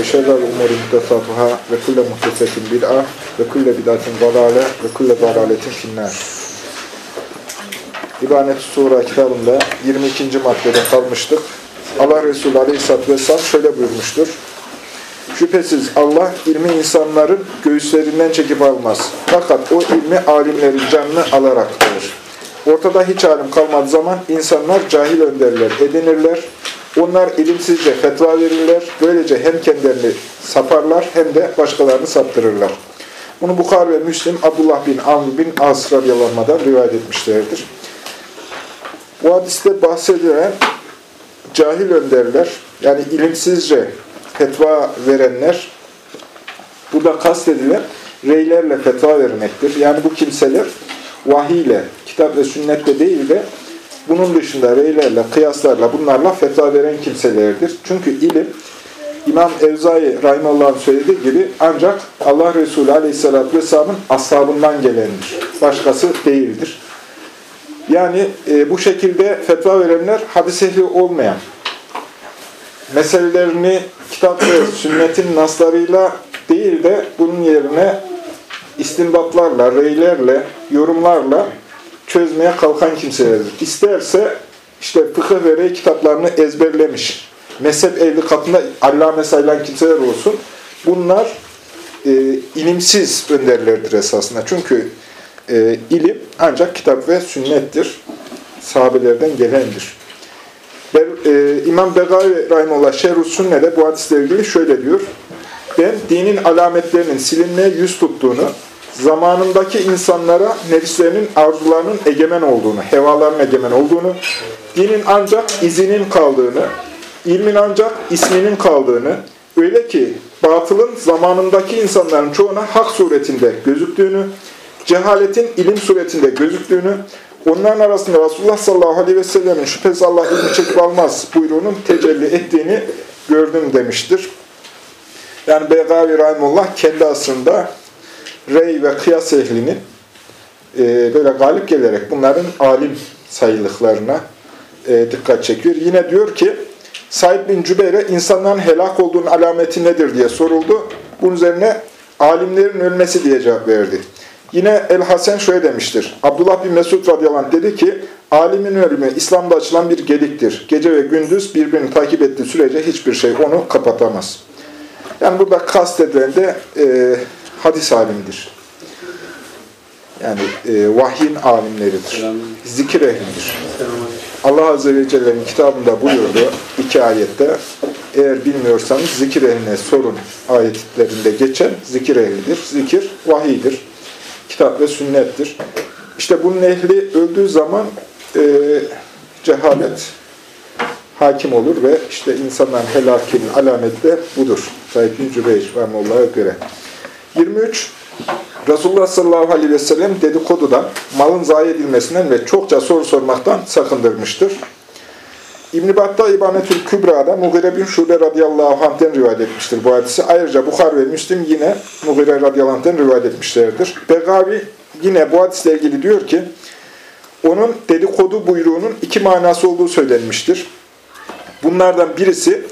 Ve şerrel umuri muhtesatuhâ ve kulle muhtesetin bid'a ve kulle bid'atin dalale ve kulle dalaletin finnâr. İbanet Sura kitabında 22. maddede kalmıştık. Allah Resulü Aleyhisselatü Vesselam şöyle buyurmuştur. Şüphesiz Allah ilmi insanların göğüslerinden çekip almaz. Fakat o ilmi alimlerin canını alarak alır. Ortada hiç alim kalmadığı zaman insanlar cahil önderler edinirler. Onlar ilimsizce fetva verirler. Böylece hem kendilerini saparlar hem de başkalarını saptırırlar. Bunu Bukhar ve Müslim Abdullah bin Amr bin As radıyallahu rivayet etmişlerdir. Bu hadiste bahsedilen cahil önderler, yani ilimsizce fetva verenler, burada kastedilen reylerle fetva vermektir. Yani bu kimseler vahiy ile, kitap ve sünnetle değil de bunun dışında reylerle, kıyaslarla, bunlarla fetva veren kimselerdir. Çünkü ilim, İmam Evzai Rahimullah'ın söylediği gibi ancak Allah Resulü Aleyhisselatü Vesselam'ın ashabından gelendir. Başkası değildir. Yani e, bu şekilde fetva verenler hadis ehli olmayan, meselelerini kitap ve sünnetin naslarıyla değil de bunun yerine istinbatlarla, reylerle, yorumlarla çözmeye kalkan kimselerdir. İsterse işte fıkıh ve rey kitaplarını ezberlemiş, mezhep ehli katında allame sayılan kimseler olsun. Bunlar e, ilimsiz önderlerdir esasında. Çünkü e, ilim ancak kitap ve sünnettir. Sahabelerden gelendir. Be, e, İmam Begavi Rahimullah Şerh-ü bu hadisle ilgili şöyle diyor. Ben dinin alametlerinin silinmeye yüz tuttuğunu, zamanındaki insanlara nefislerinin arzularının egemen olduğunu, hevaların egemen olduğunu, dinin ancak izinin kaldığını, ilmin ancak isminin kaldığını, öyle ki batılın zamanındaki insanların çoğuna hak suretinde gözüktüğünü, cehaletin ilim suretinde gözüktüğünü, onların arasında Resulullah sallallahu aleyhi ve sellem'in şüphesiz Allah ilmi çekip almaz buyruğunun tecelli ettiğini gördüm demiştir. Yani Begavi Rahimullah kendi asrında rey ve kıyas ehlinin e, böyle galip gelerek bunların alim sayılıklarına e, dikkat çekiyor. Yine diyor ki Said bin Cübeyr'e insanların helak olduğunun alameti nedir diye soruldu. Bunun üzerine alimlerin ölmesi diye cevap verdi. Yine El-Hasen şöyle demiştir. Abdullah bin Mesud radıyallahu dedi ki, alimin ölümü İslam'da açılan bir gediktir. Gece ve gündüz birbirini takip ettiği sürece hiçbir şey onu kapatamaz. Yani burada kastedilen de e, hadis alimdir. Yani e, vahyin alimleridir. Zikir ehlidir. Allah Azze ve Celle'nin kitabında buyurdu iki ayette eğer bilmiyorsanız zikir ehline sorun ayetlerinde geçen zikir ehlidir. Zikir vahiydir. Kitap ve sünnettir. İşte bunun ehli öldüğü zaman e, cehalet hakim olur ve işte insanların helakinin alameti de budur. Said bin Cübeyr Rahmullah'a göre. 23. Resulullah sallallahu aleyhi ve sellem dedikodudan, malın zayi edilmesinden ve çokça soru sormaktan sakındırmıştır. İbn-i Battah İbanetül Kübra'da Mughire bin Şube radıyallahu anh'ten rivayet etmiştir bu hadisi. Ayrıca Bukhar ve Müslim yine Mughire radıyallahu anh'ten rivayet etmişlerdir. Begavi yine bu hadisle ilgili diyor ki, onun dedikodu buyruğunun iki manası olduğu söylenmiştir. Bunlardan birisi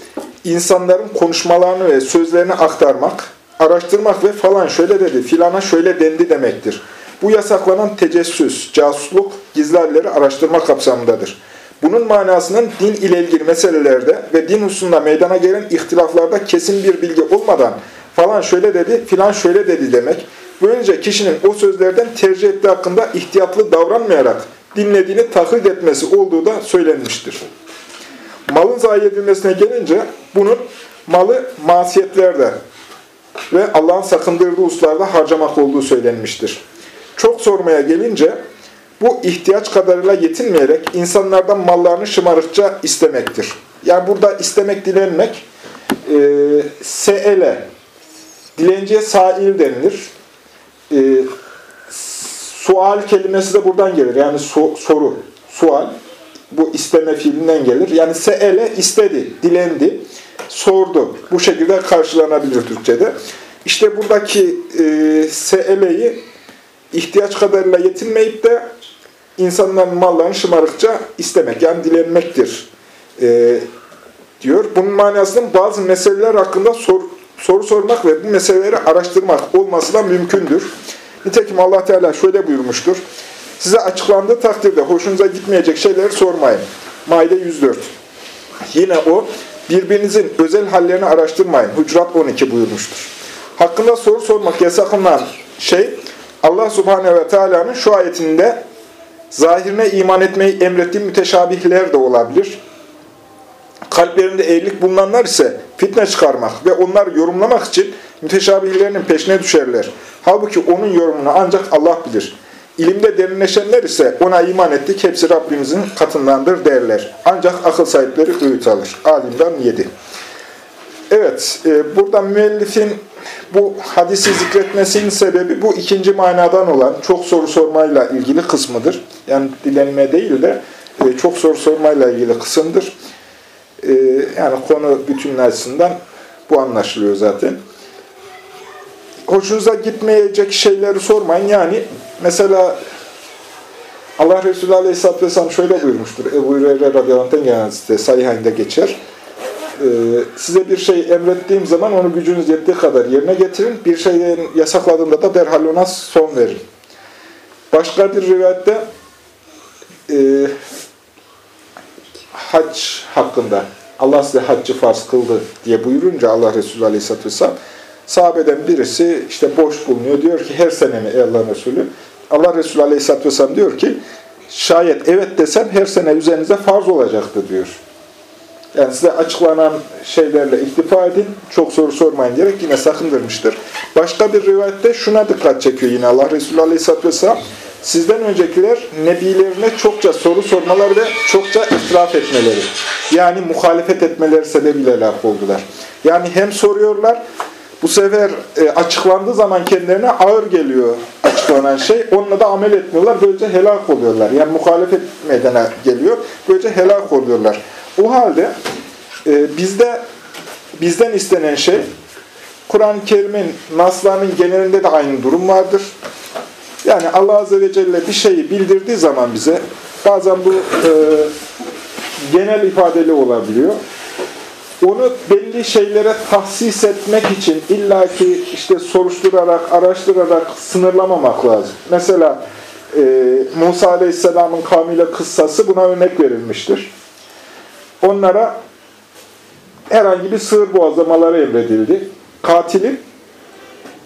insanların konuşmalarını ve sözlerini aktarmak, araştırmak ve falan şöyle dedi, filana şöyle dendi demektir. Bu yasaklanan tecessüs, casusluk, gizlerleri araştırma kapsamındadır. Bunun manasının din ile ilgili meselelerde ve din hususunda meydana gelen ihtilaflarda kesin bir bilgi olmadan falan şöyle dedi, filan şöyle dedi demek. Böylece kişinin o sözlerden tercih ettiği hakkında ihtiyatlı davranmayarak dinlediğini taklit etmesi olduğu da söylenmiştir. Malın zayi edilmesine gelince bunun malı masiyetlerde ve Allah'ın sakındırdığı uslarda harcamak olduğu söylenmiştir. Çok sormaya gelince bu ihtiyaç kadarıyla yetinmeyerek insanlardan mallarını şımarıkça istemektir. Yani burada istemek, dilenmek e, seele, dilenciye sail denilir. E, sual kelimesi de buradan gelir. Yani so, soru, sual. Bu isteme fiilinden gelir. Yani seele istedi, dilendi, sordu. Bu şekilde karşılanabilir Türkçe'de. İşte buradaki e, seeleyi ihtiyaç kadarıyla yetinmeyip de insanların mallarını şımarıkça istemek, yani dilenmektir e, diyor. Bunun manasının bazı meseleler hakkında sor, soru sormak ve bu meseleleri araştırmak olması da mümkündür. Nitekim allah Teala şöyle buyurmuştur. Size açıklandığı takdirde hoşunuza gitmeyecek şeyleri sormayın. Maide 104. Yine o, birbirinizin özel hallerini araştırmayın. Hucurat 12 buyurmuştur. Hakkında soru sormak yasaklanan şey, Allah Subhanehu ve Teala'nın şu ayetinde zahirine iman etmeyi emrettiği müteşabihler de olabilir. Kalplerinde eğrilik bulunanlar ise fitne çıkarmak ve onları yorumlamak için müteşabihlerinin peşine düşerler. Halbuki onun yorumunu ancak Allah bilir. İlimde derinleşenler ise ona iman ettik, hepsi Rabbimizin katındandır derler. Ancak akıl sahipleri öğüt alır. Alimdan 7. Evet, e, burada müellifin bu hadisi zikretmesinin sebebi bu ikinci manadan olan çok soru sormayla ilgili kısmıdır. Yani dilenme değil de e, çok soru sormayla ilgili kısımdır. E, yani konu bütünün açısından bu anlaşılıyor zaten. Hoşunuza gitmeyecek şeyleri sormayın. Yani mesela Allah Resulü Aleyhisselatü Vesselam şöyle buyurmuştur. Ebu Hureyre radıyallahu anh gelen sayıhanede geçer. Ee, size bir şey emrettiğim zaman onu gücünüz yettiği kadar yerine getirin. Bir şeyi yasakladığımda da derhal ona son verin. Başka bir rivayette e, hac hakkında Allah size haccı farz kıldı diye buyurunca Allah Resulü Aleyhisselatü Vesselam sahabeden birisi işte boş bulunuyor. Diyor ki her sene mi Allah Resulü? Allah Resulü Aleyhisselatü Vesselam diyor ki şayet evet desem her sene üzerinize farz olacaktı diyor. Yani size açıklanan şeylerle iktifa edin, çok soru sormayın diyerek yine sakındırmıştır. Başka bir rivayette şuna dikkat çekiyor yine Allah Resulü Aleyhisselatü Vesselam. Sizden öncekiler nebilerine çokça soru sormaları ve çokça israf etmeleri. Yani muhalefet etmeleri sebebiyle laf oldular. Yani hem soruyorlar, bu sefer e, açıklandığı zaman kendilerine ağır geliyor açıklanan şey. Onunla da amel etmiyorlar. Böylece helak oluyorlar. Yani muhalefet meydana geliyor. Böylece helak oluyorlar. O halde e, bizde bizden istenen şey Kur'an-ı Kerim'in naslarının genelinde de aynı durum vardır. Yani Allah Azze ve Celle bir şeyi bildirdiği zaman bize bazen bu e, genel ifadeli olabiliyor. Onu belli şeylere tahsis etmek için illaki işte soruşturarak, araştırarak sınırlamamak lazım. Mesela e, Musa Aleyhisselam'ın kavmiyle kıssası buna örnek verilmiştir onlara herhangi bir sığır boğazlamaları emredildi. Katilin,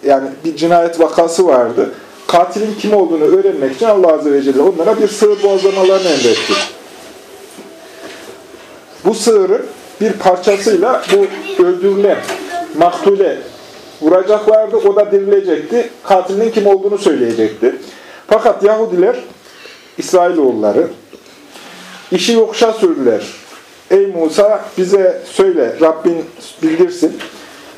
yani bir cinayet vakası vardı. Katilin kim olduğunu öğrenmek için Allah Azze ve Celle onlara bir sığır boğazlamalarını emretti. Bu sığırın bir parçasıyla bu öldürülen, maktule vuracaklardı. O da dirilecekti. Katilin kim olduğunu söyleyecekti. Fakat Yahudiler, İsrailoğulları işi yokuşa sürdüler. Ey Musa bize söyle, Rabbin bildirsin.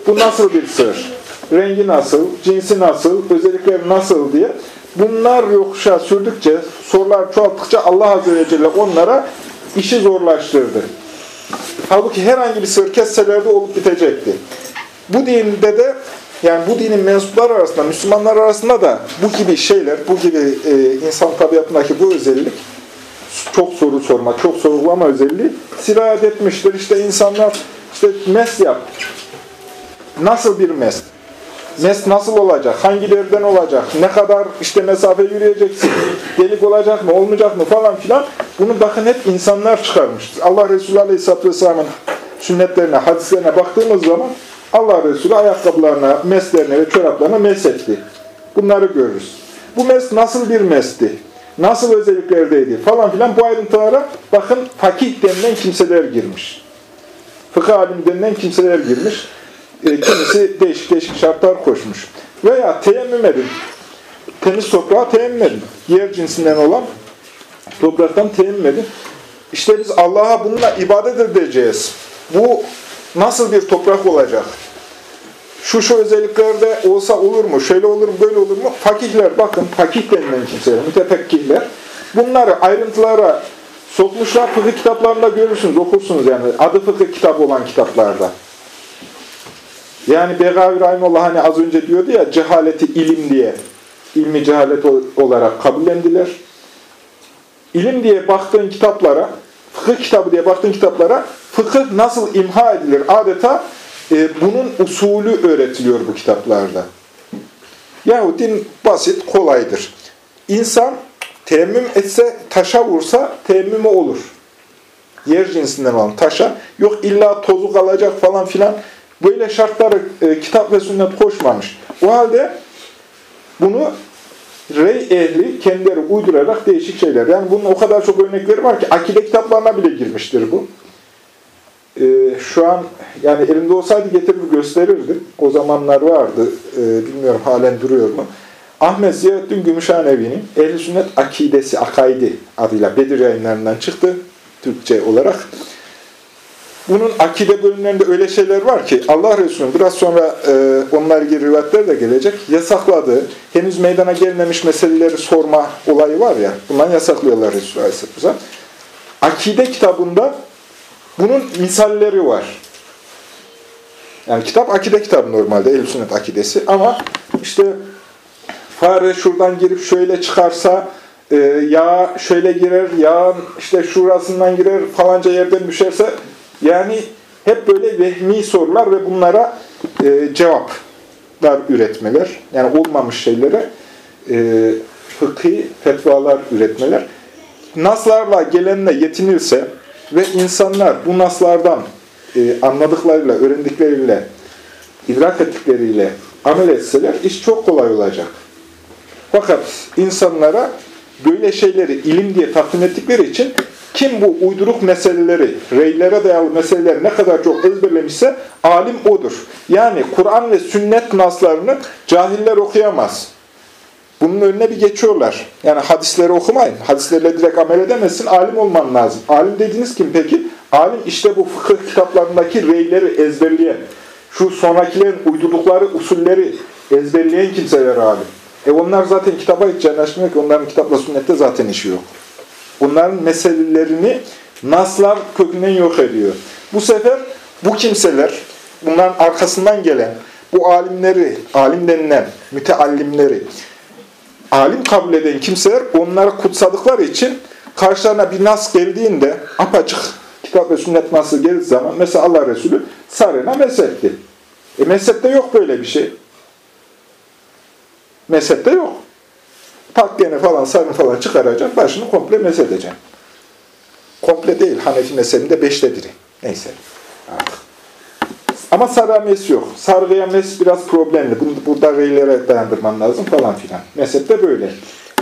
Bu nasıl bir sır? Rengi nasıl, cinsi nasıl, özellikleri nasıl diye. Bunlar yokuşa sürdükçe, sorular çoğalttıkça Allah Azze ve Celle onlara işi zorlaştırdı. Halbuki herhangi bir sır kesselerde olup bitecekti. Bu dinde de yani bu dinin mensupları arasında, Müslümanlar arasında da bu gibi şeyler, bu gibi e, insan tabiatındaki bu özellik çok soru sorma, çok sorgulama özelliği sirayet etmiştir. İşte insanlar işte mes yap. Nasıl bir mes? Mes nasıl olacak? Hangilerden olacak? Ne kadar işte mesafe yürüyeceksin? Delik olacak mı? Olmayacak mı? Falan filan. Bunu bakın hep insanlar çıkarmış. Allah Resulü Aleyhisselatü Vesselam'ın sünnetlerine, hadislerine baktığımız zaman Allah Resulü ayakkabılarına, meslerine ve çoraplarına mes etti. Bunları görürüz. Bu mes nasıl bir mesti? nasıl özelliklerdeydi falan filan bu ayrıntılara bakın fakih denilen kimseler girmiş. Fıkıh alim denilen kimseler girmiş. E, kimisi değişik değişik şartlar koşmuş. Veya teyemmüm edin. Temiz toprağa teyemmüm edin. Yer cinsinden olan topraktan teyemmüm edin. İşte biz Allah'a bununla ibadet edeceğiz. Bu nasıl bir toprak olacak? şu şu özelliklerde olsa olur mu, şöyle olur mu, böyle olur mu? Fakihler bakın, fakih denilen kimseler, mütefekkihler bunları ayrıntılara sokmuşlar. Fıkıh kitaplarında görürsünüz, okursunuz yani. Adı fıkıh kitabı olan kitaplarda. Yani Begavi Rahimullah hani az önce diyordu ya cehaleti ilim diye, ilmi cehalet olarak kabullendiler. İlim diye baktığın kitaplara, fıkıh kitabı diye baktığın kitaplara fıkıh nasıl imha edilir? Adeta e, bunun usulü öğretiliyor bu kitaplarda. Yahu din basit, kolaydır. İnsan teyemmüm etse, taşa vursa teyemmümü olur. Yer cinsinden olan taşa. Yok illa tozu kalacak falan filan. Böyle şartları e, kitap ve sünnet koşmamış. O halde bunu rey ehli kendileri uydurarak değişik şeyler. Yani bunun o kadar çok örnekleri var ki akide kitaplarına bile girmiştir bu. Ee, şu an yani elimde olsaydı getirir gösterirdim. O zamanlar vardı. Ee, bilmiyorum halen duruyor mu. Ahmet Ziyaddin Gümüşhanevi'nin Ehl-i Sünnet Akidesi, Akaidi adıyla Bedir yayınlarından çıktı. Türkçe olarak. Bunun akide bölümlerinde öyle şeyler var ki Allah Resulü biraz sonra e, onlarla ilgili rivayetler de gelecek. Yasakladığı, henüz meydana gelmemiş meseleleri sorma olayı var ya. Bundan yasaklıyorlar Resulü Aleyhisselam. Akide kitabında bunun misalleri var. Yani kitap akide kitabı normalde. Ehl-i Sünnet akidesi. Ama işte fare şuradan girip şöyle çıkarsa e, yağ şöyle girer, yağ işte şurasından girer, falanca yerden düşerse yani hep böyle vehmi sorular ve bunlara e, cevaplar üretmeler. Yani olmamış şeylere e, fıkhi fetvalar üretmeler. Naslarla gelenle yetinirse ve insanlar bu naslardan e, anladıklarıyla, öğrendikleriyle, idrak ettikleriyle amel etseler iş çok kolay olacak. Fakat insanlara böyle şeyleri ilim diye takdim ettikleri için kim bu uyduruk meseleleri, reylere dayalı meseleleri ne kadar çok ezberlemişse alim odur. Yani Kur'an ve sünnet naslarını cahiller okuyamaz. Bunun önüne bir geçiyorlar. Yani hadisleri okumayın. Hadislerle direkt amel edemezsin. Alim olman lazım. Alim dediğiniz kim peki? Alim işte bu fıkıh kitaplarındaki reyleri ezberleyen, şu sonrakilerin uydurdukları usulleri ezberleyen kimseler alim. E onlar zaten kitaba hiç yanaşmıyor ki. Onların kitapla sünnette zaten işi yok. Bunların meselelerini naslar kökünden yok ediyor. Bu sefer bu kimseler, bunların arkasından gelen, bu alimleri, alim denilen müteallimleri, alim kabul eden kimseler onları kutsadıkları için karşılarına bir nas geldiğinde apaçık kitap ve sünnet nasıl geldiği zaman mesela Allah Resulü sarına mesetti. E mezhepte yok böyle bir şey. Mezhepte yok. Takkeni falan, sarın falan çıkaracaksın, başını komple mesedeceksin. Komple değil, Hanefi mezhebinde beşte biri. Neyse. Artık. Ama sarıya mes yok. Sargıya mes biraz problemli. Bunu burada reylere dayandırman lazım falan filan. Mezhepte böyle.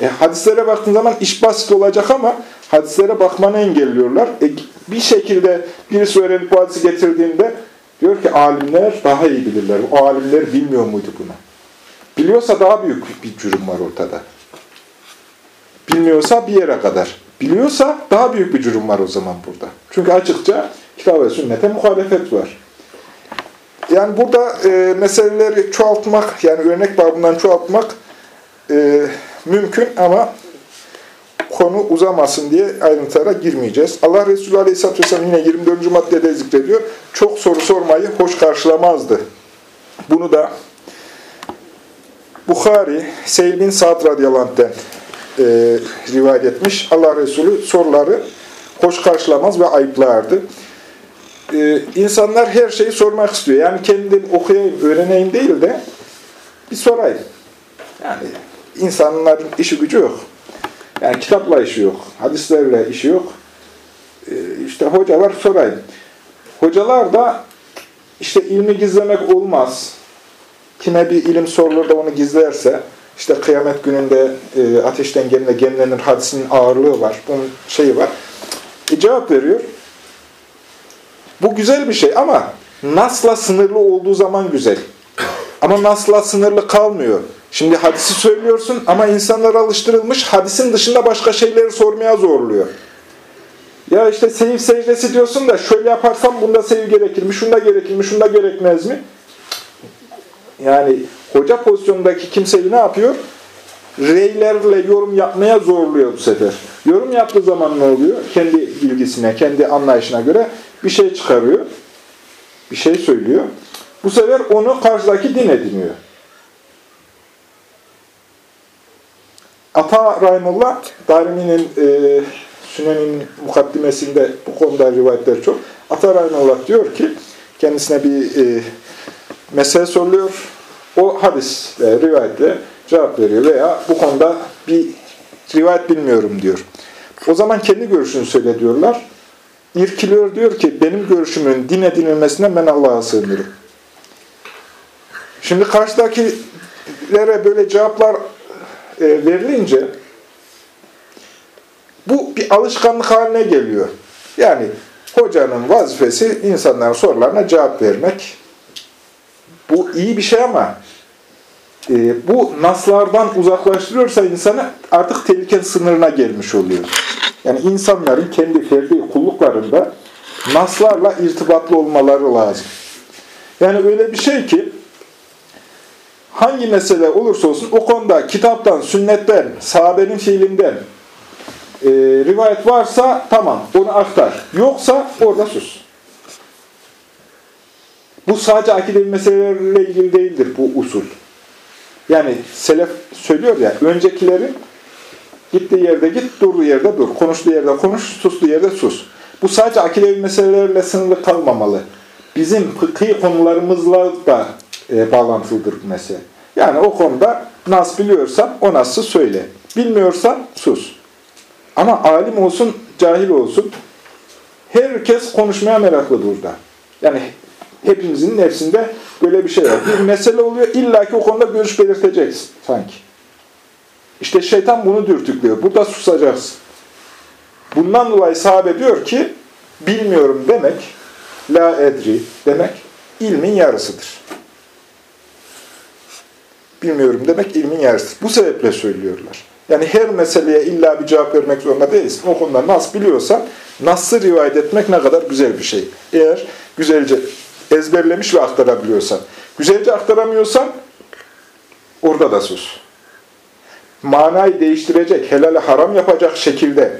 E, hadislere baktığın zaman iş basit olacak ama hadislere bakmanı engelliyorlar. E, bir şekilde birisi öğrenip bu hadisi getirdiğinde diyor ki alimler daha iyi bilirler. O alimler bilmiyor muydu bunu? Biliyorsa daha büyük bir cürüm var ortada. Bilmiyorsa bir yere kadar. Biliyorsa daha büyük bir cürüm var o zaman burada. Çünkü açıkça kitap ve sünnete muhalefet var. Yani burada e, meseleleri çoğaltmak, yani örnek babından çoğaltmak e, mümkün ama konu uzamasın diye ayrıntılara girmeyeceğiz. Allah Resulü Aleyhisselatü Vesselam yine 24. maddede zikrediyor. Çok soru sormayı hoş karşılamazdı. Bunu da Bukhari, Seyyid bin Sa'd radıyallahu anh'den e, rivayet etmiş. Allah Resulü soruları hoş karşılamaz ve ayıplardı. E, insanlar her şeyi sormak istiyor. Yani kendim okuyayım, öğreneyim değil de bir sorayım. Yani insanların işi gücü yok. Yani kitapla işi yok, hadislerle işi yok. E, işte hoca var sorayım. Hocalar da işte ilmi gizlemek olmaz. Kime bir ilim sorulur da onu gizlerse işte kıyamet gününde e, ateşten gemine gemlenir hadisinin ağırlığı var. Bunun şeyi var. E, cevap veriyor. Bu güzel bir şey ama nasla sınırlı olduğu zaman güzel. Ama nasla sınırlı kalmıyor. Şimdi hadisi söylüyorsun ama insanlar alıştırılmış hadisin dışında başka şeyleri sormaya zorluyor. Ya işte sev secdesi diyorsun da şöyle yaparsam bunda sev gerekir mi, şunda gerekir mi, şunda gerekmez mi? yani hoca pozisyondaki kimseyi ne yapıyor? Reylerle yorum yapmaya zorluyor bu sefer. Yorum yaptığı zaman ne oluyor? Kendi bilgisine, kendi anlayışına göre bir şey çıkarıyor. Bir şey söylüyor. Bu sefer onu karşıdaki din ediniyor. Ata Rahimullah, Darimi'nin e, Sünen'in mukaddimesinde bu konuda rivayetler çok. Ata Rahimullah diyor ki, kendisine bir e, mesele soruluyor. O hadisle, rivayetle cevap veriyor veya bu konuda bir rivayet bilmiyorum diyor. O zaman kendi görüşünü söyle diyorlar. İrkiliyor diyor ki benim görüşümün din edinilmesinden ben Allah'a sığınırım. Şimdi karşıdakilere böyle cevaplar e, verilince bu bir alışkanlık haline geliyor. Yani hocanın vazifesi insanların sorularına cevap vermek. Bu iyi bir şey ama e, bu naslardan uzaklaştırıyorsa insanı artık tehlike sınırına gelmiş oluyor. Yani insanların kendi ferdi kulluklarında naslarla irtibatlı olmaları lazım. Yani öyle bir şey ki hangi mesele olursa olsun o konuda kitaptan, sünnetten, sahabenin fiilinden e, rivayet varsa tamam onu aktar. Yoksa orada sus. Bu sadece akide meselelerle ilgili değildir bu usul. Yani selef söylüyor ya, öncekilerin gittiği yerde git, durduğu yerde dur. Konuştuğu yerde konuş, sustuğu yerde sus. Bu sadece akidevi meselelerle sınırlı kalmamalı. Bizim fıkhi konularımızla da e, bağlantılıdır bu mesele. Yani o konuda nas biliyorsan o nasıl söyle. Bilmiyorsan sus. Ama alim olsun, cahil olsun. Herkes konuşmaya meraklı burada. Yani hepimizin nefsinde böyle bir şey var. Bir mesele oluyor, illaki o konuda görüş belirteceksin sanki. İşte şeytan bunu dürtüklüyor. Burada susacaksın. Bundan dolayı sahabe diyor ki, bilmiyorum demek, la edri demek, ilmin yarısıdır. Bilmiyorum demek ilmin yarısıdır. Bu sebeple söylüyorlar. Yani her meseleye illa bir cevap vermek zorunda değilsin. O konuda nas biliyorsan, nasıl rivayet etmek ne kadar güzel bir şey. Eğer güzelce ezberlemiş ve aktarabiliyorsan. Güzelce aktaramıyorsan, orada da sus. Manayı değiştirecek, helale haram yapacak şekilde,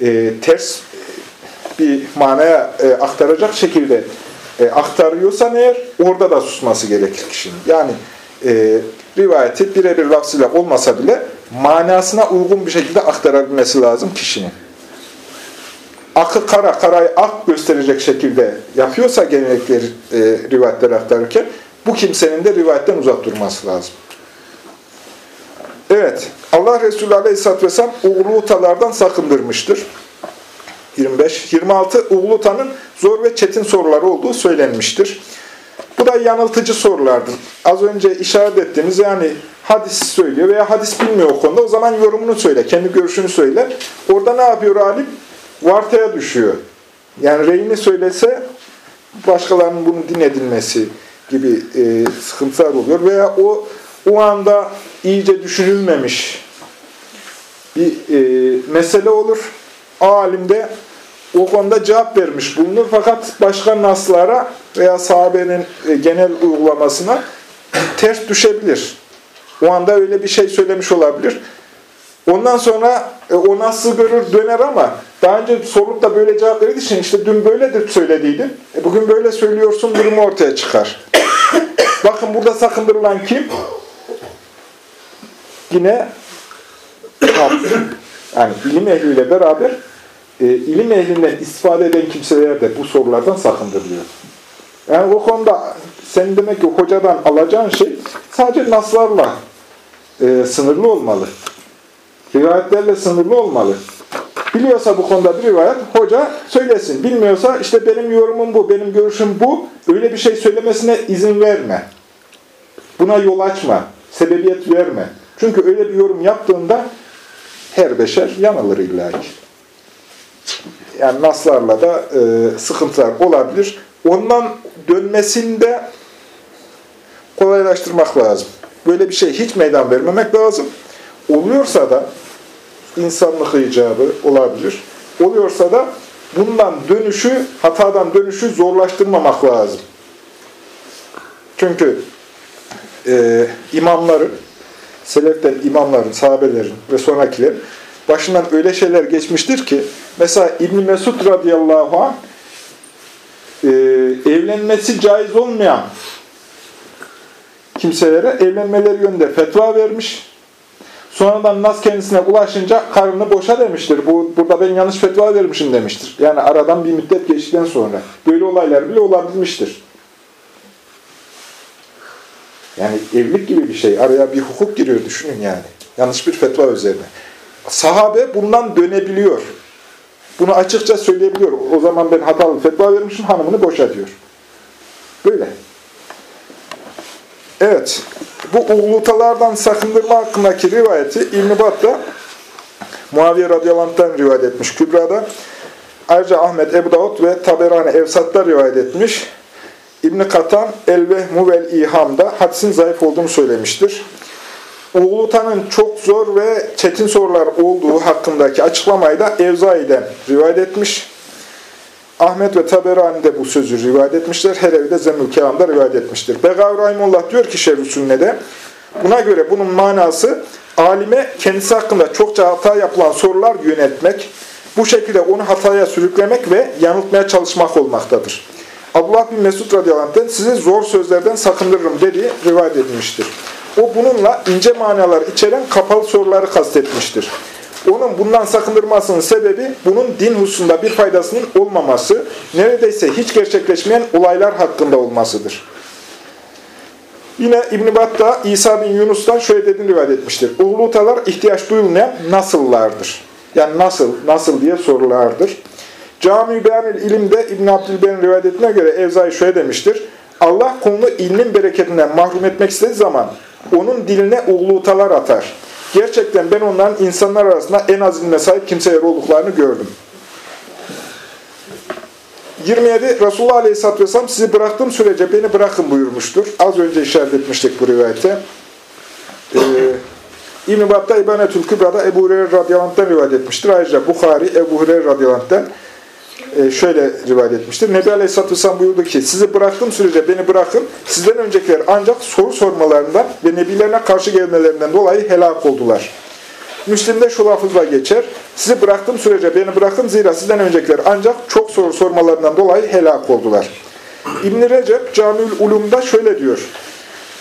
e, ters bir manaya e, aktaracak şekilde e, aktarıyorsan eğer, orada da susması gerekir kişinin. Yani e, rivayeti birebir lafzıyla olmasa bile manasına uygun bir şekilde aktarabilmesi lazım kişinin. Akı kara, karayı ak gösterecek şekilde yapıyorsa genellikle e, rivayetleri aktarırken bu kimsenin de rivayetten uzak durması lazım. Evet, Allah Resulü Aleyhisselatü Vesselam uğulutalardan sakındırmıştır. 25. 26. Uğulutanın zor ve çetin soruları olduğu söylenmiştir. Bu da yanıltıcı sorulardır. Az önce işaret ettiğimiz yani hadis söylüyor veya hadis bilmiyor o konuda. O zaman yorumunu söyle, kendi görüşünü söyle. Orada ne yapıyor alim? Vartaya düşüyor. Yani reyini söylese başkalarının bunu din edilmesi gibi e, sıkıntılar oluyor. Veya o o anda iyice düşünülmemiş bir e, mesele olur. Alim de o konuda cevap vermiş bulunur. Fakat başka naslara veya sahabenin e, genel uygulamasına ters düşebilir. O anda öyle bir şey söylemiş olabilir. Ondan sonra e, o nasıl görür döner ama daha önce sorup da böyle cevap verdiği için işte dün böyledir söylediydin. E, bugün böyle söylüyorsun durumu ortaya çıkar. Bakın burada sakındırılan kim? Yine yani ilim ehliyle beraber e, ilim ehlinden istifade eden kimseler de bu sorulardan sakındırılıyor. Yani o konuda sen demek ki hocadan alacağın şey sadece naslarla e, sınırlı olmalı. Rivayetlerle sınırlı olmalı. Biliyorsa bu konuda bir rivayet, hoca söylesin. Bilmiyorsa işte benim yorumum bu, benim görüşüm bu. Öyle bir şey söylemesine izin verme. Buna yol açma, sebebiyet verme. Çünkü öyle bir yorum yaptığında her beşer yanılır illaki. Yani naslarla da e, sıkıntılar olabilir. Ondan dönmesinde kolaylaştırmak lazım. Böyle bir şey hiç meydan vermemek lazım. Oluyorsa da insanlık icabı olabilir. Oluyorsa da bundan dönüşü, hatadan dönüşü zorlaştırmamak lazım. Çünkü e, imamların, seleften imamların, sahabelerin ve sonrakilerin başından öyle şeyler geçmiştir ki, mesela İbn Mesud radıyallahu anh e, evlenmesi caiz olmayan kimselere evlenmeleri yönünde fetva vermiş. Sonradan Nas kendisine ulaşınca karını boşa demiştir. Bu, burada ben yanlış fetva vermişim demiştir. Yani aradan bir müddet geçtikten sonra. Böyle olaylar bile olabilmiştir. Yani evlilik gibi bir şey. Araya bir hukuk giriyor düşünün yani. Yanlış bir fetva üzerine. Sahabe bundan dönebiliyor. Bunu açıkça söyleyebiliyor. O zaman ben hatalı fetva vermişim, hanımını boşa diyor. Böyle. Evet. Bu uğultalardan sakındırma hakkındaki rivayeti İbn-i Bat'ta Muaviye radıyallahu rivayet etmiş Kübra'da. Ayrıca Ahmet, Ebu Davud ve Taberani Evsat'ta rivayet etmiş. İbn-i Katan El-Vehmu vel İham'da hadisin zayıf olduğunu söylemiştir. Uğulutanın çok zor ve çetin sorular olduğu hakkındaki açıklamayı da Evzai'den rivayet etmiş. Ahmet ve Taberani de bu sözü rivayet etmişler. Her evde Zemmül Kelam'da rivayet etmiştir. Begav Rahimullah diyor ki Şerif Sünne'de, buna göre bunun manası alime kendisi hakkında çokça hata yapılan sorular yönetmek, bu şekilde onu hataya sürüklemek ve yanıltmaya çalışmak olmaktadır. Abdullah bin Mesud radıyallahu sizi zor sözlerden sakındırırım dediği rivayet edilmiştir. O bununla ince manalar içeren kapalı soruları kastetmiştir. Onun bundan sakındırmasının sebebi bunun din hususunda bir faydasının olmaması, neredeyse hiç gerçekleşmeyen olaylar hakkında olmasıdır. Yine İbn-i Battah İsa bin Yunus'tan şöyle dediğini rivayet etmiştir. Uğlutalar ihtiyaç duyulmayan nasıllardır. Yani nasıl, nasıl diye sorulardır. Cami-i Beyanil İlim'de İbn-i Abdülber'in rivayet ettiğine göre Evzai şöyle demiştir. Allah kulunu ilmin bereketinden mahrum etmek istediği zaman onun diline uğlutalar atar. Gerçekten ben onların insanlar arasında en az ilme sahip kimseler olduklarını gördüm. 27. Resulullah Aleyhisselatü Vesselam sizi bıraktığım sürece beni bırakın buyurmuştur. Az önce işaret etmiştik bu rivayete. Ee, İbn-i Battah İbanetül Kübra'da Ebu Hureyre radıyallahu rivayet etmiştir. Ayrıca Bukhari Ebu Hureyre radıyallahu şöyle rivayet etmiştir. Nebi Aleyhisselatü Vesselam buyurdu ki, sizi bıraktığım sürece beni bırakın. Sizden öncekiler ancak soru sormalarından ve nebilerine karşı gelmelerinden dolayı helak oldular. Müslim'de şu lafızla geçer. Sizi bıraktığım sürece beni bırakın. Zira sizden öncekiler ancak çok soru sormalarından dolayı helak oldular. İbn-i Recep Camiül Ulum'da şöyle diyor.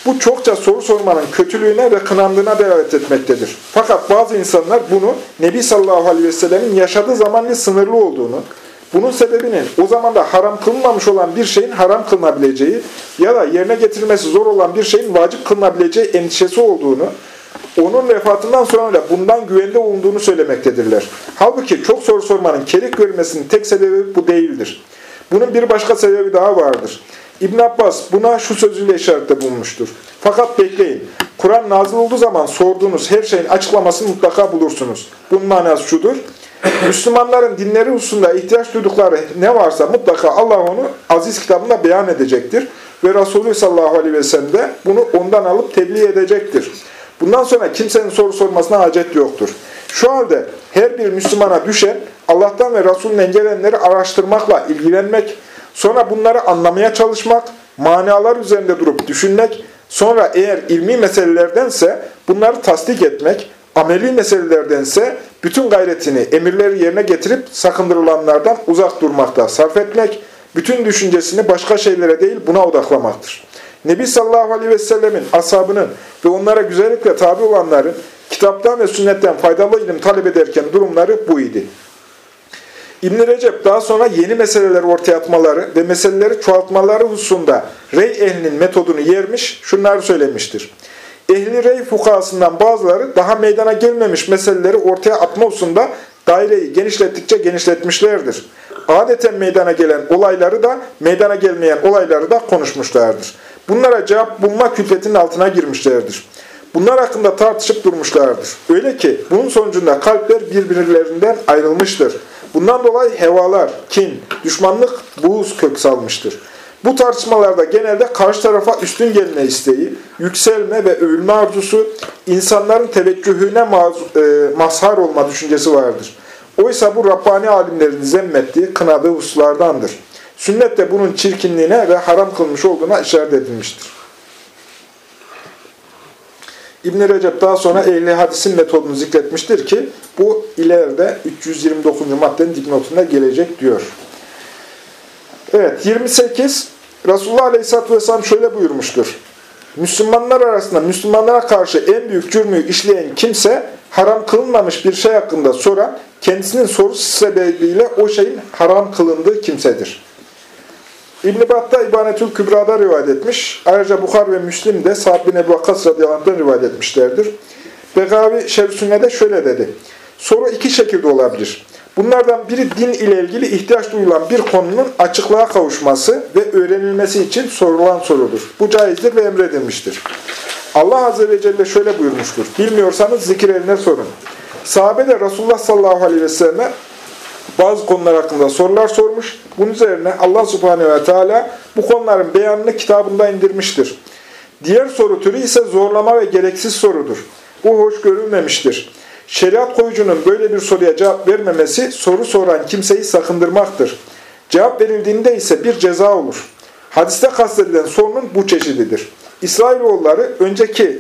Bu çokça soru sormanın kötülüğüne ve kınandığına delalet etmektedir. Fakat bazı insanlar bunu Nebi sallallahu aleyhi ve sellemin yaşadığı zamanlı sınırlı olduğunu, bunun sebebinin o zaman da haram kılınmamış olan bir şeyin haram kılınabileceği ya da yerine getirilmesi zor olan bir şeyin vacip kılınabileceği endişesi olduğunu, onun vefatından sonra da bundan güvende olunduğunu söylemektedirler. Halbuki çok soru sormanın kerik görmesinin tek sebebi bu değildir. Bunun bir başka sebebi daha vardır. İbn Abbas buna şu sözüyle işarette bulmuştur. Fakat bekleyin. Kur'an nazil olduğu zaman sorduğunuz her şeyin açıklamasını mutlaka bulursunuz. Bunun manası şudur. Müslümanların dinleri hususunda ihtiyaç duydukları ne varsa mutlaka Allah onu aziz kitabında beyan edecektir. Ve Resulü sallallahu aleyhi ve sellem de bunu ondan alıp tebliğ edecektir. Bundan sonra kimsenin soru sormasına hacet yoktur. Şu halde her bir Müslümana düşen Allah'tan ve Resulünden gelenleri araştırmakla ilgilenmek, sonra bunları anlamaya çalışmak, manalar üzerinde durup düşünmek, sonra eğer ilmi meselelerdense bunları tasdik etmek, ameli meselelerdense bütün gayretini emirleri yerine getirip sakındırılanlardan uzak durmakta sarf etmek, bütün düşüncesini başka şeylere değil buna odaklamaktır. Nebi sallallahu aleyhi ve sellemin ashabının ve onlara güzellikle tabi olanların kitaptan ve sünnetten faydalı ilim talep ederken durumları bu idi. İbn Recep daha sonra yeni meseleler ortaya atmaları ve meseleleri çoğaltmaları hususunda rey ehlinin metodunu yermiş, şunları söylemiştir. Ehli rey fukasından bazıları daha meydana gelmemiş meseleleri ortaya atma hususunda daireyi genişlettikçe genişletmişlerdir. Adeten meydana gelen olayları da meydana gelmeyen olayları da konuşmuşlardır. Bunlara cevap bulma külfetinin altına girmişlerdir. Bunlar hakkında tartışıp durmuşlardır. Öyle ki bunun sonucunda kalpler birbirlerinden ayrılmıştır. Bundan dolayı hevalar, kin, düşmanlık, buğuz kök salmıştır. Bu tartışmalarda genelde karşı tarafa üstün gelme isteği, yükselme ve övülme arzusu, insanların teveccühüne e, mazhar olma düşüncesi vardır. Oysa bu Rabbani alimlerin zemmettiği, kınadığı hususlardandır. Sünnet de bunun çirkinliğine ve haram kılmış olduğuna işaret edilmiştir. İbn Recep daha sonra ehli hadisin metodunu zikretmiştir ki bu ileride 329. maddenin dipnotunda gelecek diyor. Evet 28 Resulullah Aleyhisselatü Vesselam şöyle buyurmuştur. Müslümanlar arasında Müslümanlara karşı en büyük cürmü işleyen kimse haram kılınmamış bir şey hakkında soran kendisinin sorusu sebebiyle o şeyin haram kılındığı kimsedir. İbn-i Bat'ta İbanetül Kübra'da rivayet etmiş. Ayrıca Bukhar ve Müslim de Sa'd bin Ebu Vakkas radıyallahu rivayet etmişlerdir. Begavi Şevsünne'de şöyle dedi. Soru iki şekilde olabilir. Bunlardan biri din ile ilgili ihtiyaç duyulan bir konunun açıklığa kavuşması ve öğrenilmesi için sorulan sorudur. Bu caizdir ve emredilmiştir. Allah Azze ve Celle şöyle buyurmuştur. Bilmiyorsanız zikir eline sorun. Sahabe de Resulullah sallallahu aleyhi ve selleme bazı konular hakkında sorular sormuş. Bunun üzerine Allah subhanehu ve teala bu konuların beyanını kitabında indirmiştir. Diğer soru türü ise zorlama ve gereksiz sorudur. Bu hoş görülmemiştir. Şeriat koyucunun böyle bir soruya cevap vermemesi soru soran kimseyi sakındırmaktır. Cevap verildiğinde ise bir ceza olur. Hadiste kastedilen sorunun bu çeşididir. İsrailoğulları önceki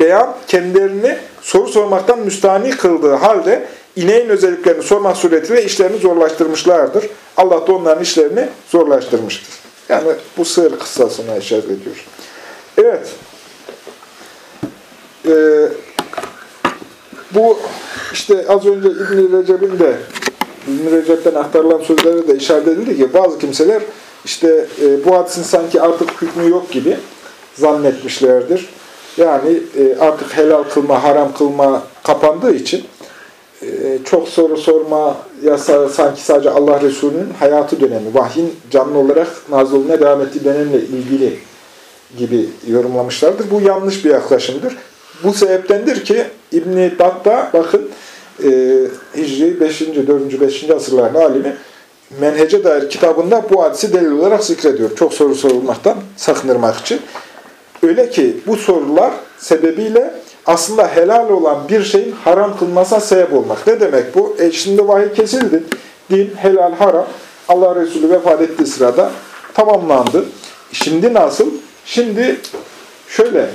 beyan kendilerini soru sormaktan müstahni kıldığı halde ineğin özelliklerini sormak suretiyle işlerini zorlaştırmışlardır. Allah da onların işlerini zorlaştırmıştır. Yani bu sığır kıssasına işaret ediyor. Evet. Ee, bu işte az önce İbn-i Recep'in de İbn-i Recep'ten aktarılan sözlere de işaret edildi ki bazı kimseler işte e, bu hadisin sanki artık hükmü yok gibi zannetmişlerdir. Yani e, artık helal kılma, haram kılma kapandığı için e, çok soru sorma yasağı sanki sadece Allah Resulü'nün hayatı dönemi, vahyin canlı olarak nazılına devam ettiği dönemle ilgili gibi yorumlamışlardır. Bu yanlış bir yaklaşımdır. Bu sebeptendir ki İbn-i Datta bakın e, Hicri 5. 4. 5. asırların alimi Menhece dair kitabında bu hadisi delil olarak zikrediyor. Çok soru sorulmaktan sakındırmak için. Öyle ki bu sorular sebebiyle aslında helal olan bir şeyin haram kılmasına sebep olmak. Ne demek bu? E şimdi vahiy kesildi. Din, helal, haram Allah Resulü vefat ettiği sırada tamamlandı. Şimdi nasıl? Şimdi şöyle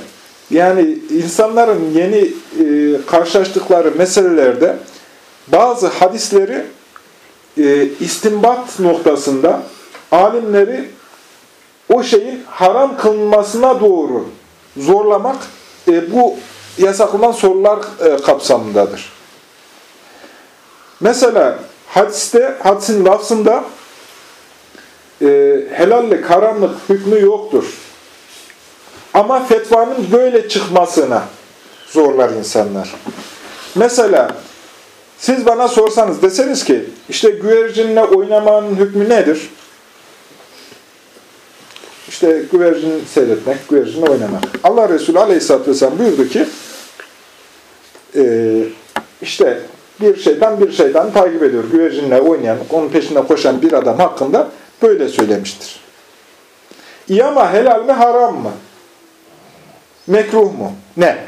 yani insanların yeni e, karşılaştıkları meselelerde bazı hadisleri e, istimbat noktasında alimleri o şeyin haram kılınmasına doğru zorlamak e, bu yasaklanan sorular e, kapsamındadır. Mesela hadiste, hadisin lafzında e, helallik, haramlık hükmü yoktur. Ama fetvanın böyle çıkmasına zorlar insanlar. Mesela siz bana sorsanız deseniz ki işte güvercinle oynamanın hükmü nedir? İşte güvercin seyretmek, güvercinle oynamak. Allah Resulü Aleyhisselatü Vesselam buyurdu ki e, işte bir şeytan bir şeytan takip ediyor. Güvercinle oynayan, onun peşinde koşan bir adam hakkında böyle söylemiştir. İyi ama helal mi haram mı? Mekruh mu? Ne?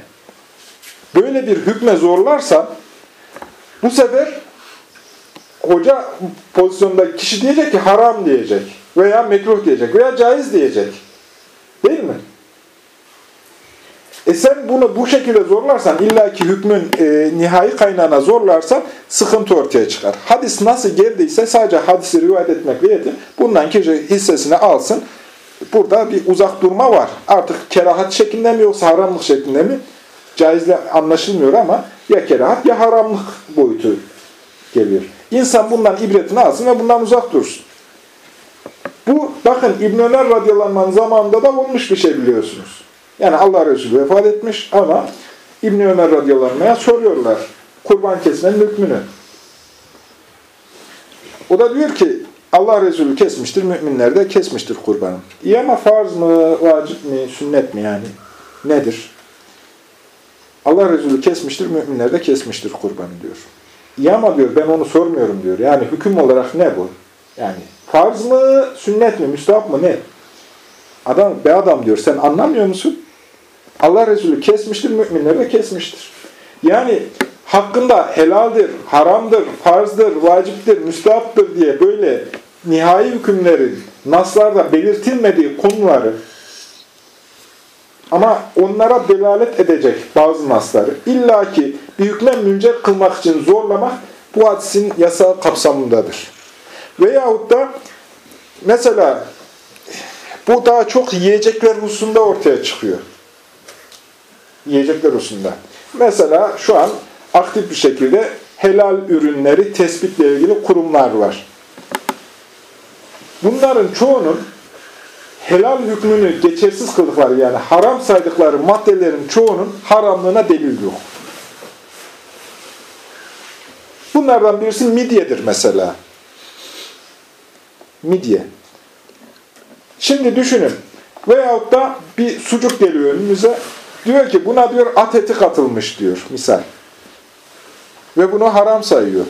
Böyle bir hükme zorlarsan bu sefer hoca pozisyondaki kişi diyecek ki haram diyecek veya mekruh diyecek veya caiz diyecek. Değil mi? E sen bunu bu şekilde zorlarsan, illaki hükmün e, nihai kaynağına zorlarsan sıkıntı ortaya çıkar. Hadis nasıl geldiyse sadece hadisi rivayet etmek yetin. Bundan kişi hissesini alsın. Burada bir uzak durma var. Artık kerahat şeklinde mi yoksa haramlık şeklinde mi? Caizle anlaşılmıyor ama ya kerahat ya haramlık boyutu geliyor. İnsan bundan ibretini alsın ve bundan uzak dursun. Bu bakın İbn Ömer radıyallahu zamanında da olmuş bir şey biliyorsunuz. Yani Allah Resulü vefat etmiş ama İbn Ömer radıyallahu soruyorlar kurban kesmenin hükmünü. O da diyor ki Allah Resulü kesmiştir, müminler de kesmiştir kurbanı. İyi farz mı, vacip mi, sünnet mi yani? Nedir? Allah Resulü kesmiştir, müminler de kesmiştir kurbanı diyor. İyi diyor ben onu sormuyorum diyor. Yani hüküm olarak ne bu? Yani farz mı, sünnet mi, müstahap mı ne? Adam, be adam diyor sen anlamıyor musun? Allah Resulü kesmiştir, müminler de kesmiştir. Yani hakkında helaldir, haramdır, farzdır, vaciptir, müstahaptır diye böyle nihai hükümlerin naslarda belirtilmediği konuları Ama onlara delalet edecek bazı nasları illa ki bir hükmen müncer kılmak için zorlamak bu hadisin yasa kapsamındadır. Veyahut da mesela bu daha çok yiyecekler hususunda ortaya çıkıyor. Yiyecekler hususunda. Mesela şu an aktif bir şekilde helal ürünleri tespitle ilgili kurumlar var. Bunların çoğunun helal hükmünü geçersiz kıldıkları yani haram saydıkları maddelerin çoğunun haramlığına delil yok. Bunlardan birisi midyedir mesela. Midye. Şimdi düşünün. Veyahut da bir sucuk geliyor önümüze. Diyor ki buna diyor at eti katılmış diyor misal. Ve bunu haram sayıyor.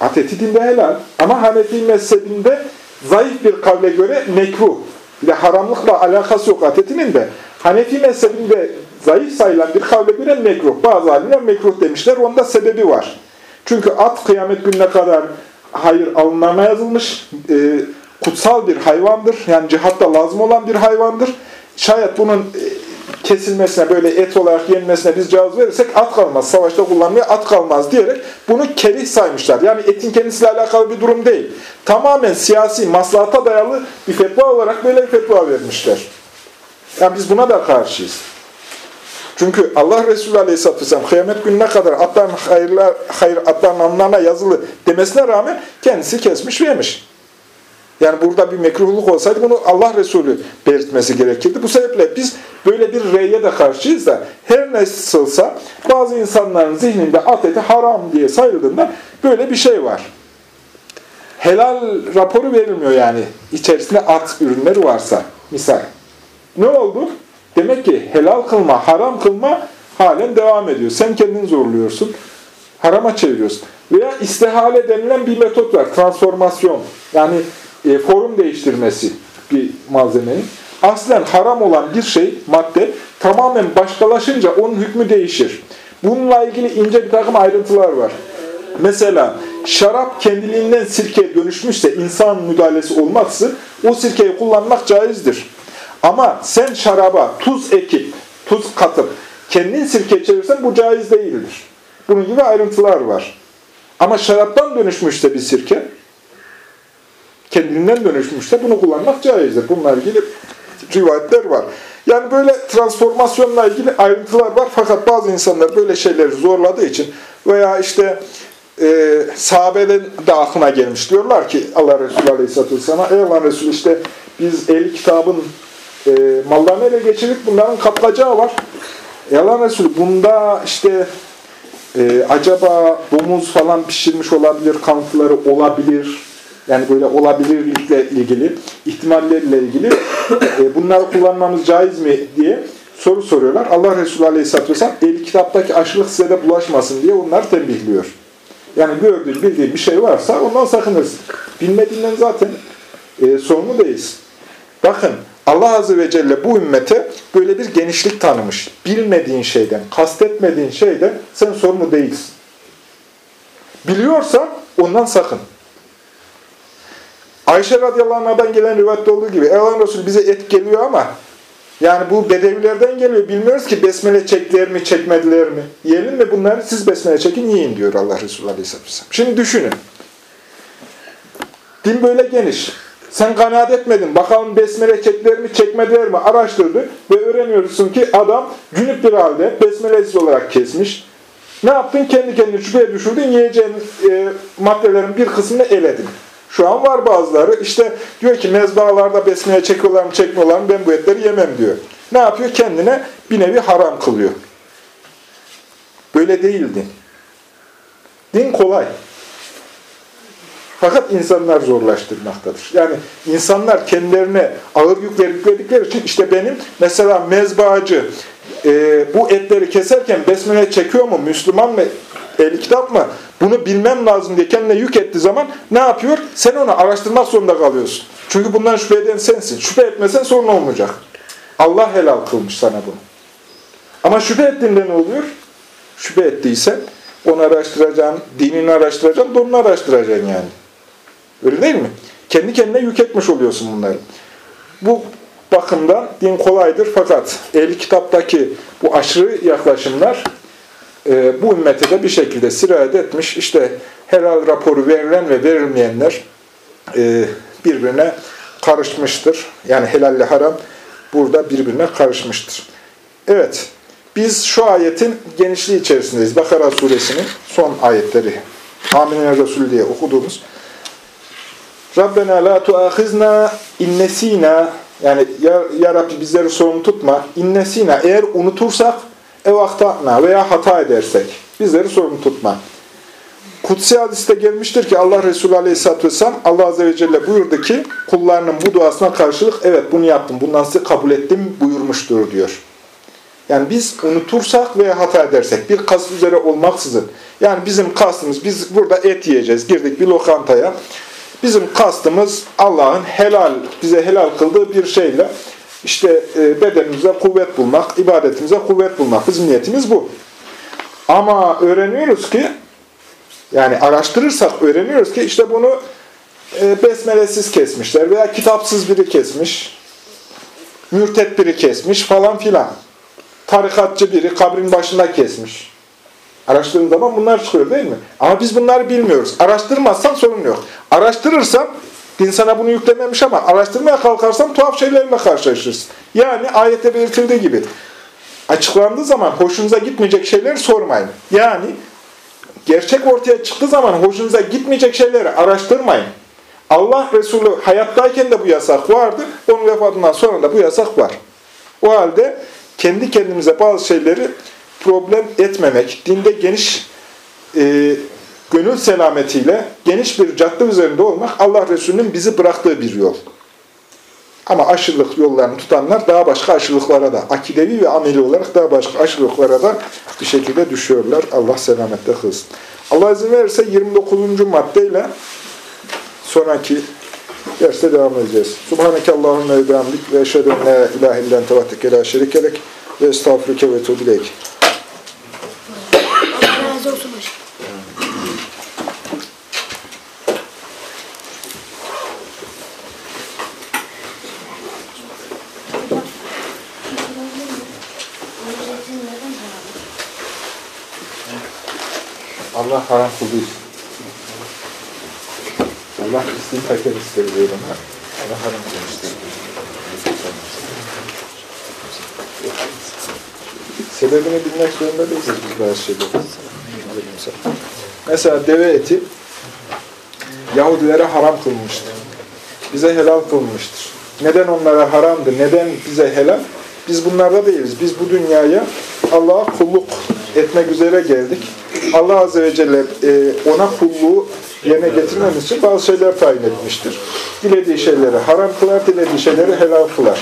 At eti dinde helal. Ama Hanefi mezhebinde zayıf bir kavle göre mekruh. Bir haramlıkla alakası yok at etinin de. Hanefi mezhebinde zayıf sayılan bir kavle göre mekruh. Bazı alimler mekruh demişler. Onda sebebi var. Çünkü at kıyamet gününe kadar hayır alınmama yazılmış. E, kutsal bir hayvandır. Yani cihatta lazım olan bir hayvandır. Şayet bunun e, kesilmesine, böyle et olarak yenmesine biz cevaz verirsek at kalmaz. Savaşta kullanmaya at kalmaz diyerek bunu kerih saymışlar. Yani etin kendisiyle alakalı bir durum değil. Tamamen siyasi, maslahata dayalı bir fetva olarak böyle bir fetva vermişler. Yani biz buna da karşıyız. Çünkü Allah Resulü Aleyhisselatü Vesselam kıyamet gününe kadar atların, hayırlar, hayır, atların anlarına yazılı demesine rağmen kendisi kesmiş ve yemiş. Yani burada bir mekruhluk olsaydı bunu Allah Resulü belirtmesi gerekirdi. Bu sebeple biz böyle bir reye de karşıyız da her nasılsa bazı insanların zihninde at eti haram diye sayıldığında böyle bir şey var. Helal raporu verilmiyor yani içerisinde at ürünleri varsa misal. Ne oldu? Demek ki helal kılma, haram kılma halen devam ediyor. Sen kendini zorluyorsun. Harama çeviriyorsun. Veya istihale denilen bir metot var. Transformasyon. Yani e, form değiştirmesi bir malzemenin. Aslen haram olan bir şey, madde tamamen başkalaşınca onun hükmü değişir. Bununla ilgili ince bir takım ayrıntılar var. Mesela şarap kendiliğinden sirkeye dönüşmüşse insan müdahalesi olmazsa o sirkeyi kullanmak caizdir. Ama sen şaraba tuz ekip, tuz katıp kendin sirke çevirsen bu caiz değildir. Bunun gibi ayrıntılar var. Ama şaraptan dönüşmüşse bir sirke, kendinden dönüşmüşse bunu kullanmak caizdir. Bununla ilgili rivayetler var. Yani böyle transformasyonla ilgili ayrıntılar var. Fakat bazı insanlar böyle şeyleri zorladığı için veya işte e, sahabeden de aklına gelmiş. Diyorlar ki Allah Resulü Aleyhisselatü Vesselam'a ey Allah Resulü işte biz ehli kitabın e, mallarını ele geçirdik. Bunların kapkacağı var. Ey Allah Resulü bunda işte e, acaba domuz falan pişirmiş olabilir, kanıtları olabilir yani böyle olabilirlikle ilgili, ihtimallerle ilgili e, bunları kullanmamız caiz mi diye soru soruyorlar. Allah Resulü Aleyhisselatü Vesselam el kitaptaki aşırılık size de bulaşmasın diye onları tembihliyor. Yani gördüğün, bildiğin bir şey varsa ondan sakınırsın. Bilmediğinden zaten e, sorumlu değiliz. Bakın Allah Azze ve Celle bu ümmete böyle bir genişlik tanımış. Bilmediğin şeyden, kastetmediğin şeyden sen sorumlu değilsin. Biliyorsa ondan sakın. Ayşe radıyallahu anh'dan gelen rivayette olduğu gibi Allah'ın Resulü bize et geliyor ama yani bu bedevilerden geliyor. Bilmiyoruz ki besmele çektiler mi, çekmediler mi? Yiyelim mi bunları? Siz besmele çekin, yiyin diyor Allah Resulü Aleyhisselatü Vesselam. Şimdi düşünün. Din böyle geniş. Sen kanaat etmedin. Bakalım besmele çektiler mi, çekmediler mi? Araştırdı ve öğreniyorsun ki adam cünüp bir halde besmelesiz olarak kesmiş. Ne yaptın? Kendi kendini şüpheye düşürdün. Yiyeceğin e, maddelerin bir kısmını eledin. Şu an var bazıları. İşte diyor ki mezbahalarda besmeye çekiyorlar mı çekmiyorlar mı ben bu etleri yemem diyor. Ne yapıyor? Kendine bir nevi haram kılıyor. Böyle değildi. Din kolay. Fakat insanlar zorlaştırmaktadır. Yani insanlar kendilerine ağır yükler yükledikleri için işte benim mesela mezbacı e, bu etleri keserken besmele çekiyor mu? Müslüman mı? Ehli kitap mı? Bunu bilmem lazım diye kendine yük ettiği zaman ne yapıyor? Sen onu araştırmak zorunda kalıyorsun. Çünkü bundan şüphe eden sensin. Şüphe etmesen sorun olmayacak. Allah helal kılmış sana bunu. Ama şüphe ettiğinde ne oluyor? Şüphe ettiysen onu araştıracaksın, dinini araştıracaksın, donunu araştıracaksın yani. Öyle değil mi? Kendi kendine yük etmiş oluyorsun bunları. Bu bakımdan din kolaydır fakat ehli kitaptaki bu aşırı yaklaşımlar e, bu ümmete de bir şekilde sirayet etmiş. İşte helal raporu verilen ve verilmeyenler e, birbirine karışmıştır. Yani helalle haram burada birbirine karışmıştır. Evet, biz şu ayetin genişliği içerisindeyiz. Bakara suresinin son ayetleri. Amine Resul diye okuduğumuz. Rabbena la tuahizna innesina yani ya, ya Rabbi bizleri sorumlu tutma. İnnesina eğer unutursak ev ahtana veya hata edersek bizleri sorumlu tutma. Kutsi hadiste gelmiştir ki Allah Resulü Aleyhisselatü Vesselam Allah Azze ve Celle buyurdu ki kullarının bu duasına karşılık evet bunu yaptım bundan size kabul ettim buyurmuştur diyor. Yani biz unutursak veya hata edersek bir kast üzere olmaksızın yani bizim kastımız biz burada et yiyeceğiz girdik bir lokantaya bizim kastımız Allah'ın helal bize helal kıldığı bir şeyle işte e, bedenimize kuvvet bulmak, ibadetimize kuvvet bulmak. Bizim niyetimiz bu. Ama öğreniyoruz ki yani araştırırsak öğreniyoruz ki işte bunu e, besmelesiz kesmişler veya kitapsız biri kesmiş, mürtet biri kesmiş falan filan. Tarikatçı biri kabrin başında kesmiş. Araştırdığın zaman bunlar çıkıyor değil mi? Ama biz bunları bilmiyoruz. Araştırmazsan sorun yok. Araştırırsam, din sana bunu yüklememiş ama araştırmaya kalkarsam tuhaf şeylerle karşılaşırsın. Yani ayette belirtildiği gibi açıklandığı zaman hoşunuza gitmeyecek şeyleri sormayın. Yani gerçek ortaya çıktığı zaman hoşunuza gitmeyecek şeyleri araştırmayın. Allah Resulü hayattayken de bu yasak vardı. Onun vefatından sonra da bu yasak var. O halde kendi kendimize bazı şeyleri problem etmemek, dinde geniş e, gönül selametiyle geniş bir cadde üzerinde olmak Allah Resulü'nün bizi bıraktığı bir yol. Ama aşırılık yollarını tutanlar daha başka aşırılıklara da, akidevi ve ameli olarak daha başka aşırılıklara da bir şekilde düşüyorlar. Allah selamette kılsın. Allah izin verirse 29. maddeyle sonraki derste devam edeceğiz. Subhaneke Allahümme ve bihamdik ve eşhedü en la ilahe illen tevatteke la şerikelek ve estağfurüke ve tuğbileyk. Allah haram kıldı. Allah istediğin taker istedi diyor. Allah haram kılmıştır. Sebebini bilmek zorunda değiliz biz bazı şeyleri. Mesela deve eti Yahudilere haram kılmıştır. Bize helal kılmıştır. Neden onlara haramdı, neden bize helal? Biz bunlarda değiliz. Biz bu dünyaya Allah'a kulluk etmek üzere geldik. Allah Azze ve Celle e, ona kulluğu yerine getirmemiz için bazı şeyler tayin etmiştir. Dilediği şeyleri haram kılar, dilediği şeyleri helal kılar.